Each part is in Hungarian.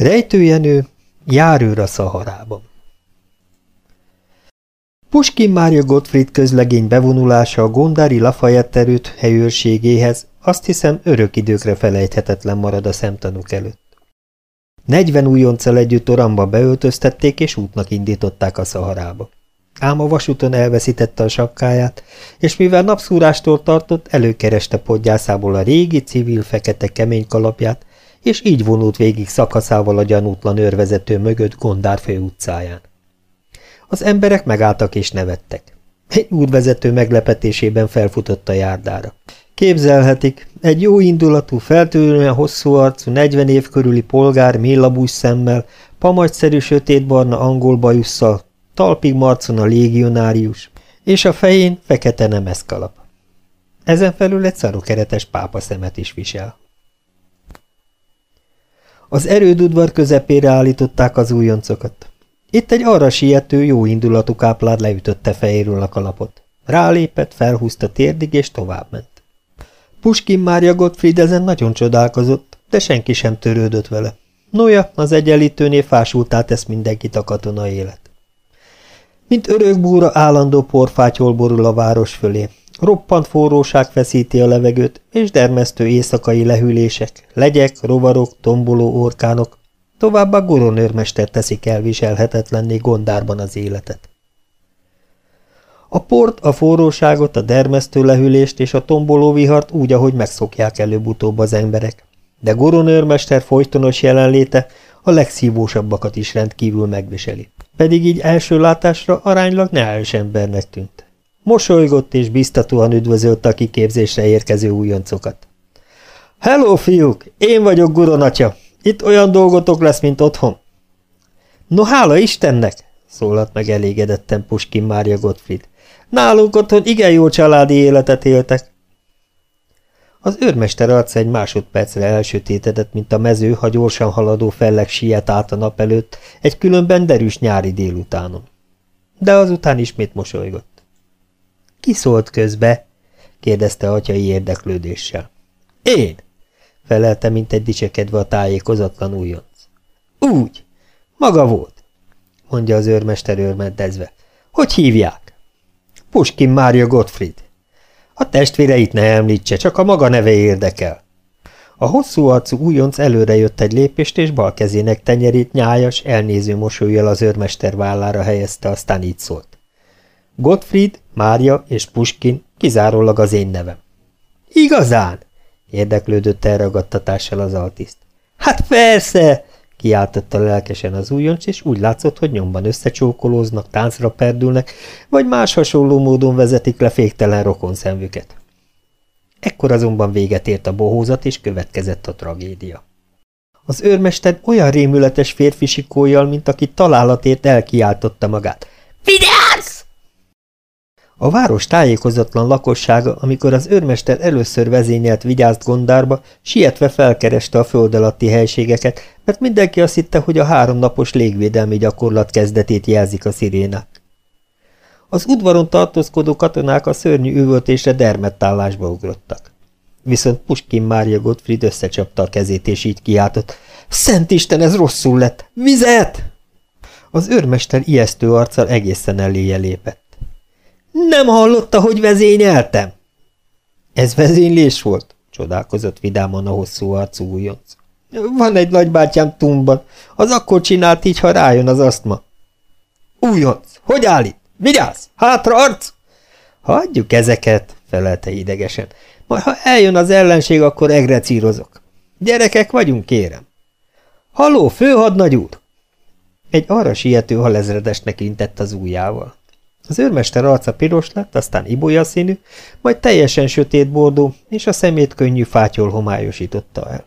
Rejtőjenő, járőr a Szaharában. Puskin Mária Gottfried közlegény bevonulása a Gondári Lafayette erőt helyőrségéhez azt hiszem örök időkre felejthetetlen marad a szemtanúk előtt. Negyven újonccal együtt oramba beöltöztették és útnak indították a Szaharába. Ám a vasúton elveszítette a sapkáját, és mivel napszúrástól tartott, előkereste podgyászából a régi civil fekete kemény kalapját, és így vonult végig szakaszával a gyanútlan őrvezető mögött Gondár fő utcáján. Az emberek megálltak és nevettek. Egy útvezető meglepetésében felfutott a járdára. Képzelhetik, egy jó indulatú, feltűnően hosszú arcú, 40 év körüli polgár mélabús szemmel, pamagyszerű sötétbarna angol bajusszal, talpig marcon a légionárius, és a fején fekete nemeszkalap. Ezen felül egy szarokeretes pápa szemet is visel. Az erődudvar közepére állították az újoncokat. Itt egy arra siető, jó indulatú káplár leütötte fejéről a kalapot. Rálépett, felhúzta térdig, és továbbment. Puskin Mária Gottfried ezen nagyon csodálkozott, de senki sem törődött vele. Noja, az egyenlítőnél fásultá tesz mindenkit a katona élet. Mint örökbúra állandó porfátyol borul a város fölé. Roppant forróság feszíti a levegőt, és dermesztő éjszakai lehűlések, legyek, rovarok, tomboló orkánok, továbbá goronőrmester teszik elviselhetetlenné gondárban az életet. A port, a forróságot, a dermesztő lehűlést és a tomboló vihart úgy, ahogy megszokják előbb-utóbb az emberek. De goronőrmester folytonos jelenléte a legszívósabbakat is rendkívül megviseli. Pedig így első látásra aránylag neális embernek tűnt. Mosolygott és biztatóan üdvözölte a kiképzésre érkező újoncokat. – Hello, fiúk! Én vagyok Guron atya! Itt olyan dolgotok lesz, mint otthon. – No, hála Istennek! – szólalt meg elégedetten Puskin Mária Gottfried. – Nálunk otthon igen jó családi életet éltek. Az őrmester arca egy másodpercre elsötétedett, mint a mező, ha gyorsan haladó felleg siet át a nap előtt, egy különben derűs nyári délutánon. De azután ismét mosolygott. – Ki szólt közbe? – kérdezte atyai érdeklődéssel. – Én! – felelte, mint egy dicsekedve a tájékozatlan újonc. – Úgy! Maga volt! – mondja az őrmester őrmentezve. – Hogy hívják? – Puskin Mária Gottfried. A testvéreit ne említse, csak a maga neve érdekel. A hosszú arcú újonc előre jött egy lépést, és bal kezének tenyerét nyájas, elnéző mosolyjal az őrmester vállára helyezte, aztán így szólt. Gottfried, Mária és Puskin kizárólag az én nevem. Igazán? érdeklődött elragadtatással az altiszt. Hát persze, kiáltotta lelkesen az újoncs, és úgy látszott, hogy nyomban összecsókolóznak, táncra perdülnek, vagy más hasonló módon vezetik le féktelen rokonszemvüket. Ekkor azonban véget ért a bohózat, és következett a tragédia. Az őrmester olyan rémületes férfi sikójjal, mint aki találatért elkiáltotta magát. – Vigyázz! A város tájékozatlan lakossága, amikor az őrmester először vezényelt vigyázt gondárba, sietve felkereste a föld alatti helységeket, mert mindenki azt hitte, hogy a háromnapos légvédelmi gyakorlat kezdetét jelzik a szirénák. Az udvaron tartózkodó katonák a szörnyű üvöltésre dermettállásba ugrottak. Viszont Puskin Mária Gottfried összecsapta a kezét, és így kiáltott. Szent Isten, ez rosszul lett! Vizet! Az őrmester ijesztő arccal egészen eléje lépett. Nem hallotta, hogy vezényeltem? Ez vezénylés volt? Csodálkozott vidáman a hosszú arcú újonc. Van egy nagybátyám tumban. Az akkor csinált így, ha rájön az asztma. Újonc, hogy állít? Vigyázz! Hátra arc! Hagyjuk ezeket, felelte idegesen. Majd ha eljön az ellenség, akkor egrecírozok. Gyerekek vagyunk, kérem. Haló, főhadnagy úr! Egy arra siető halezredesnek intett az ujjával. Az őrmester arca piros lett, aztán ibolya színű, majd teljesen sötét bordó, és a szemét könnyű fátyol homályosította el.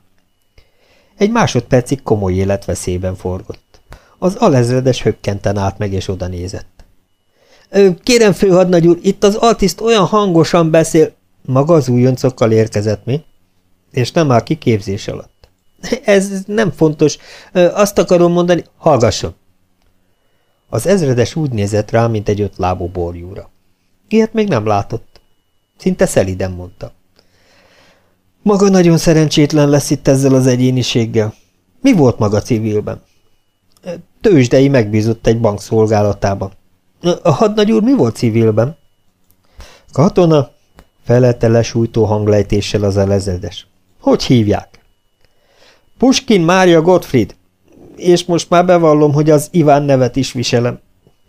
Egy másodpercig komoly életveszélyben forgott. Az alezredes hökkenten állt meg, és oda nézett. – Kérem, főhadnagy úr, itt az altiszt olyan hangosan beszél... Maga az újoncokkal érkezett, mi? És nem áll kiképzés alatt. – Ez nem fontos. Azt akarom mondani, hallgasson. Az ezredes úgy nézett rá, mint egy ötlábú borjúra. Ilyet még nem látott. Szinte szeliden mondta. Maga nagyon szerencsétlen lesz itt ezzel az egyéniséggel. Mi volt maga civilben? Tőzsdei megbízott egy bank szolgálatában. A hadnagy úr mi volt civilben? Katona, felelte lesújtó hanglejtéssel az elezedes. Hogy hívják? Puskin Mária Gottfried. És most már bevallom, hogy az Iván nevet is viselem,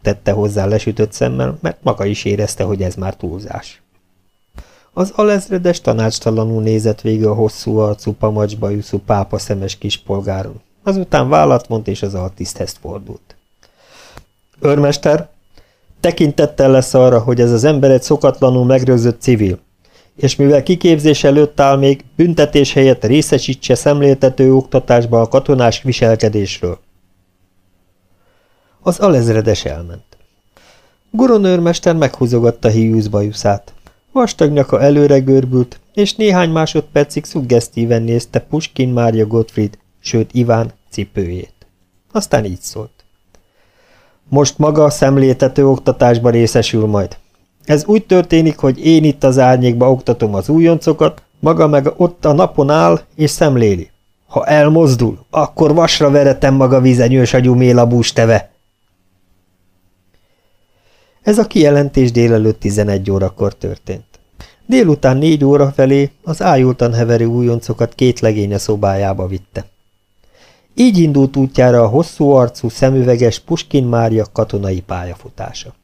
tette hozzá lesütött szemmel, mert maga is érezte, hogy ez már túlzás. Az alezredes tanácstalanul nézett végig a hosszú arcú pamacsbajuszú pápa szemes kispolgáron. Azután vállat vont és az altiszthez fordult. Örmester, tekintettel lesz arra, hogy ez az ember egy szokatlanul megrőzött civil, és mivel kiképzés előtt áll még, büntetés helyett részesítse szemléltető oktatásba a katonás viselkedésről. Az alezredes elment. Guronőrmester meghúzogatta híjúz bajuszát. Vastag nyaka előre görbült, és néhány másodpercig szuggesztíven nézte Puskin Mária Gottfried, sőt Iván cipőjét. Aztán így szólt. Most maga szemléltető oktatásba részesül majd. Ez úgy történik, hogy én itt az árnyékba oktatom az újoncokat, maga meg ott a napon áll és szemléli. Ha elmozdul, akkor vasra veretem maga vizenyős agyú mélabús teve. Ez a kijelentés délelőtt 11 órakor történt. Délután négy óra felé az ájultan heverő újoncokat két legénye szobájába vitte. Így indult útjára a hosszú arcú, szemüveges Puskin Mária katonai pályafutása.